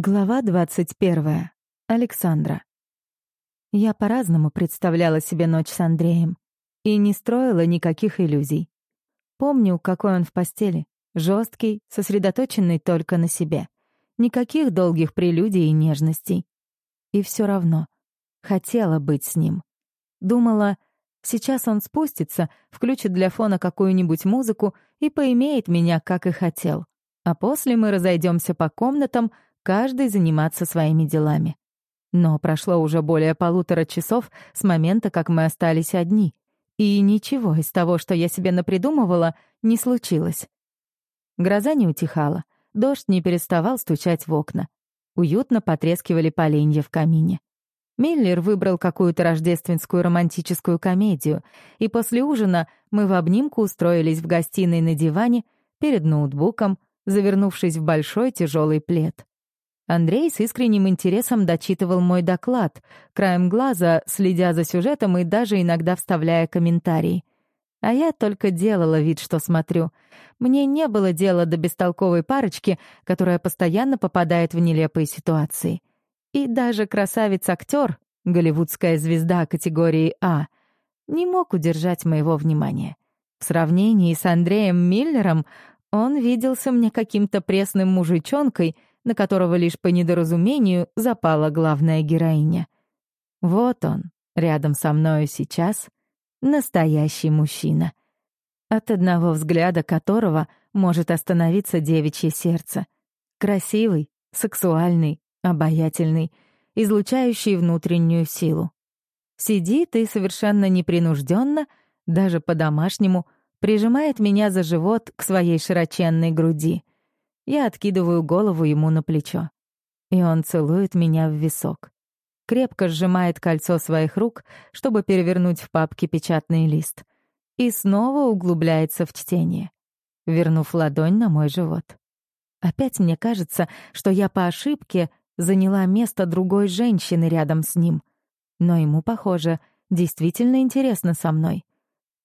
Глава 21. Александра. Я по-разному представляла себе ночь с Андреем и не строила никаких иллюзий. Помню, какой он в постели. жесткий, сосредоточенный только на себе. Никаких долгих прелюдий и нежностей. И все равно хотела быть с ним. Думала, сейчас он спустится, включит для фона какую-нибудь музыку и поимеет меня, как и хотел. А после мы разойдемся по комнатам — каждый заниматься своими делами. Но прошло уже более полутора часов с момента, как мы остались одни, и ничего из того, что я себе напридумывала, не случилось. Гроза не утихала, дождь не переставал стучать в окна. Уютно потрескивали поленья в камине. Миллер выбрал какую-то рождественскую романтическую комедию, и после ужина мы в обнимку устроились в гостиной на диване перед ноутбуком, завернувшись в большой тяжелый плед. Андрей с искренним интересом дочитывал мой доклад, краем глаза, следя за сюжетом и даже иногда вставляя комментарии. А я только делала вид, что смотрю. Мне не было дела до бестолковой парочки, которая постоянно попадает в нелепые ситуации. И даже красавец-актер, голливудская звезда категории А, не мог удержать моего внимания. В сравнении с Андреем Миллером он виделся мне каким-то пресным мужичонкой — на которого лишь по недоразумению запала главная героиня. Вот он, рядом со мною сейчас, настоящий мужчина, от одного взгляда которого может остановиться девичье сердце. Красивый, сексуальный, обаятельный, излучающий внутреннюю силу. Сидит и совершенно непринужденно, даже по-домашнему, прижимает меня за живот к своей широченной груди. Я откидываю голову ему на плечо. И он целует меня в висок. Крепко сжимает кольцо своих рук, чтобы перевернуть в папке печатный лист. И снова углубляется в чтение, вернув ладонь на мой живот. Опять мне кажется, что я по ошибке заняла место другой женщины рядом с ним. Но ему, похоже, действительно интересно со мной.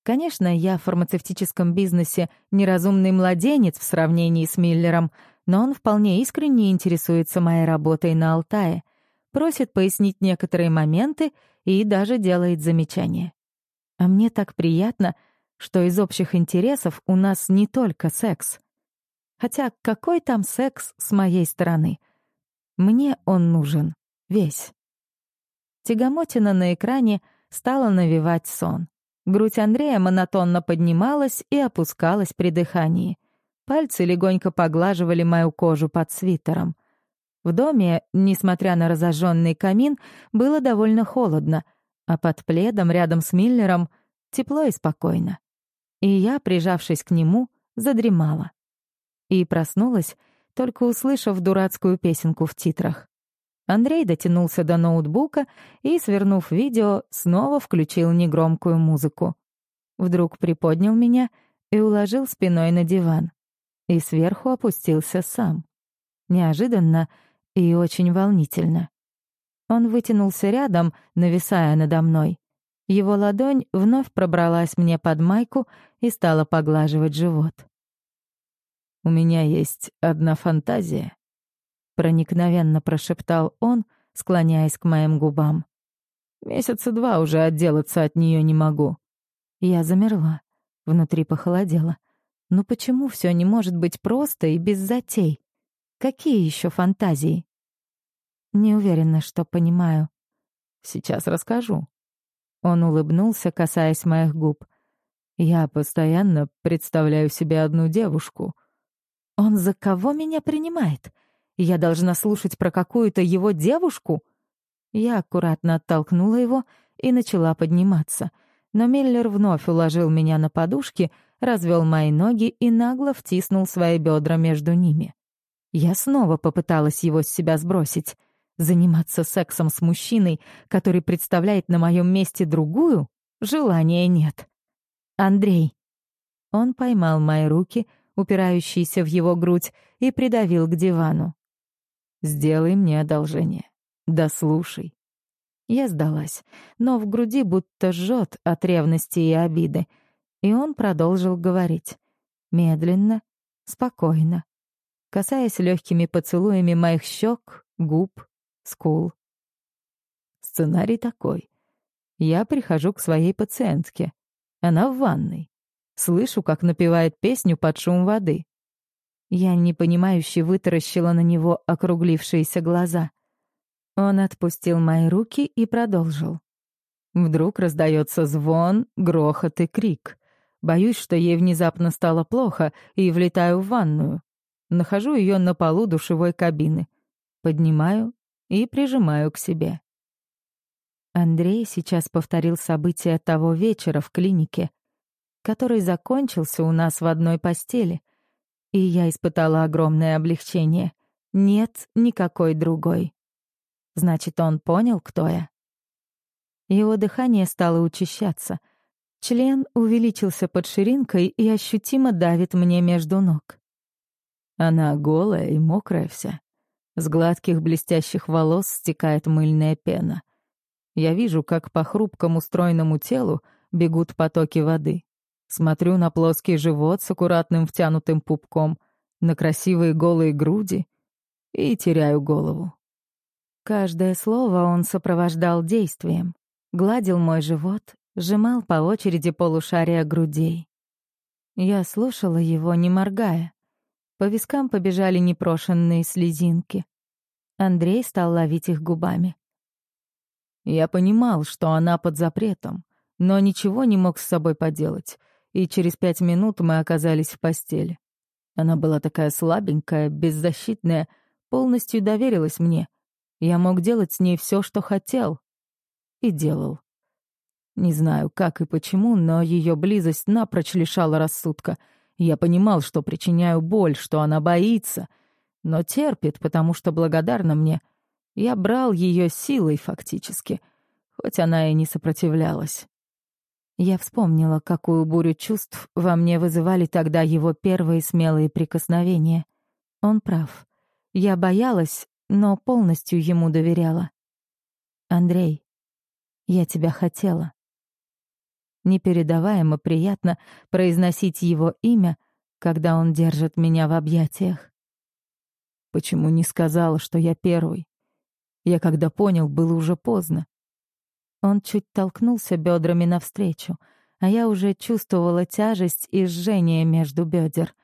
Конечно, я в фармацевтическом бизнесе неразумный младенец в сравнении с Миллером, но он вполне искренне интересуется моей работой на Алтае, просит пояснить некоторые моменты и даже делает замечания. А мне так приятно, что из общих интересов у нас не только секс. Хотя какой там секс с моей стороны? Мне он нужен. Весь. Тягомотина на экране стала навевать сон. Грудь Андрея монотонно поднималась и опускалась при дыхании. Пальцы легонько поглаживали мою кожу под свитером. В доме, несмотря на разожженный камин, было довольно холодно, а под пледом рядом с Миллером тепло и спокойно. И я, прижавшись к нему, задремала. И проснулась, только услышав дурацкую песенку в титрах. Андрей дотянулся до ноутбука и, свернув видео, снова включил негромкую музыку. Вдруг приподнял меня и уложил спиной на диван. И сверху опустился сам. Неожиданно и очень волнительно. Он вытянулся рядом, нависая надо мной. Его ладонь вновь пробралась мне под майку и стала поглаживать живот. «У меня есть одна фантазия», проникновенно прошептал он, склоняясь к моим губам. Месяца два уже отделаться от нее не могу. Я замерла, внутри похолодело. Ну почему все не может быть просто и без затей? Какие еще фантазии? Не уверена, что понимаю. Сейчас расскажу. Он улыбнулся, касаясь моих губ. Я постоянно представляю себе одну девушку. Он за кого меня принимает? Я должна слушать про какую-то его девушку? Я аккуратно оттолкнула его и начала подниматься. Но Миллер вновь уложил меня на подушки, развел мои ноги и нагло втиснул свои бедра между ними. Я снова попыталась его с себя сбросить. Заниматься сексом с мужчиной, который представляет на моем месте другую, желания нет. Андрей. Он поймал мои руки, упирающиеся в его грудь, и придавил к дивану. Сделай мне одолжение. Дослушай. Я сдалась, но в груди будто жжет от ревности и обиды. И он продолжил говорить. Медленно, спокойно. Касаясь легкими поцелуями моих щек, губ, скул. Сценарий такой. Я прихожу к своей пациентке. Она в ванной. Слышу, как напевает песню под шум воды. Я непонимающе вытаращила на него округлившиеся глаза. Он отпустил мои руки и продолжил. Вдруг раздается звон, грохот и крик. Боюсь, что ей внезапно стало плохо, и влетаю в ванную. Нахожу ее на полу душевой кабины. Поднимаю и прижимаю к себе. Андрей сейчас повторил события того вечера в клинике, который закончился у нас в одной постели, и я испытала огромное облегчение. Нет никакой другой. Значит, он понял, кто я. Его дыхание стало учащаться. Член увеличился под ширинкой и ощутимо давит мне между ног. Она голая и мокрая вся. С гладких блестящих волос стекает мыльная пена. Я вижу, как по хрупкому стройному телу бегут потоки воды. Смотрю на плоский живот с аккуратным втянутым пупком, на красивые голые груди и теряю голову. Каждое слово он сопровождал действием. Гладил мой живот, сжимал по очереди полушария грудей. Я слушала его, не моргая. По вискам побежали непрошенные слезинки. Андрей стал ловить их губами. Я понимал, что она под запретом, но ничего не мог с собой поделать, и через пять минут мы оказались в постели. Она была такая слабенькая, беззащитная, полностью доверилась мне. Я мог делать с ней все, что хотел. И делал. Не знаю, как и почему, но ее близость напрочь лишала рассудка — я понимал, что причиняю боль, что она боится, но терпит, потому что благодарна мне. Я брал ее силой фактически, хоть она и не сопротивлялась. Я вспомнила, какую бурю чувств во мне вызывали тогда его первые смелые прикосновения. Он прав. Я боялась, но полностью ему доверяла. «Андрей, я тебя хотела. Непередаваемо приятно произносить его имя, когда он держит меня в объятиях. Почему не сказала, что я первый? Я когда понял, было уже поздно. Он чуть толкнулся бедрами навстречу, а я уже чувствовала тяжесть и жжение между бедер.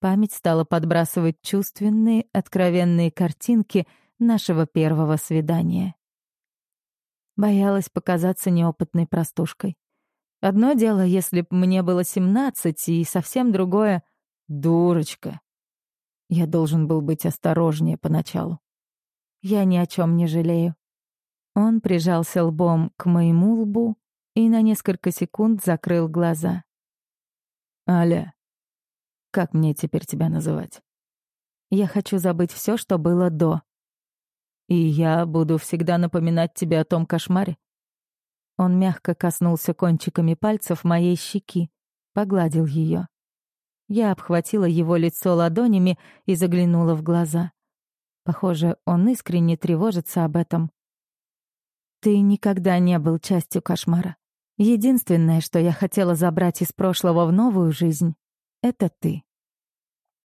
Память стала подбрасывать чувственные, откровенные картинки нашего первого свидания. Боялась показаться неопытной простушкой. Одно дело, если б мне было семнадцать, и совсем другое — дурочка. Я должен был быть осторожнее поначалу. Я ни о чем не жалею. Он прижался лбом к моему лбу и на несколько секунд закрыл глаза. «Аля, как мне теперь тебя называть?» «Я хочу забыть все, что было до. И я буду всегда напоминать тебе о том кошмаре?» Он мягко коснулся кончиками пальцев моей щеки, погладил ее. Я обхватила его лицо ладонями и заглянула в глаза. Похоже, он искренне тревожится об этом. «Ты никогда не был частью кошмара. Единственное, что я хотела забрать из прошлого в новую жизнь, — это ты».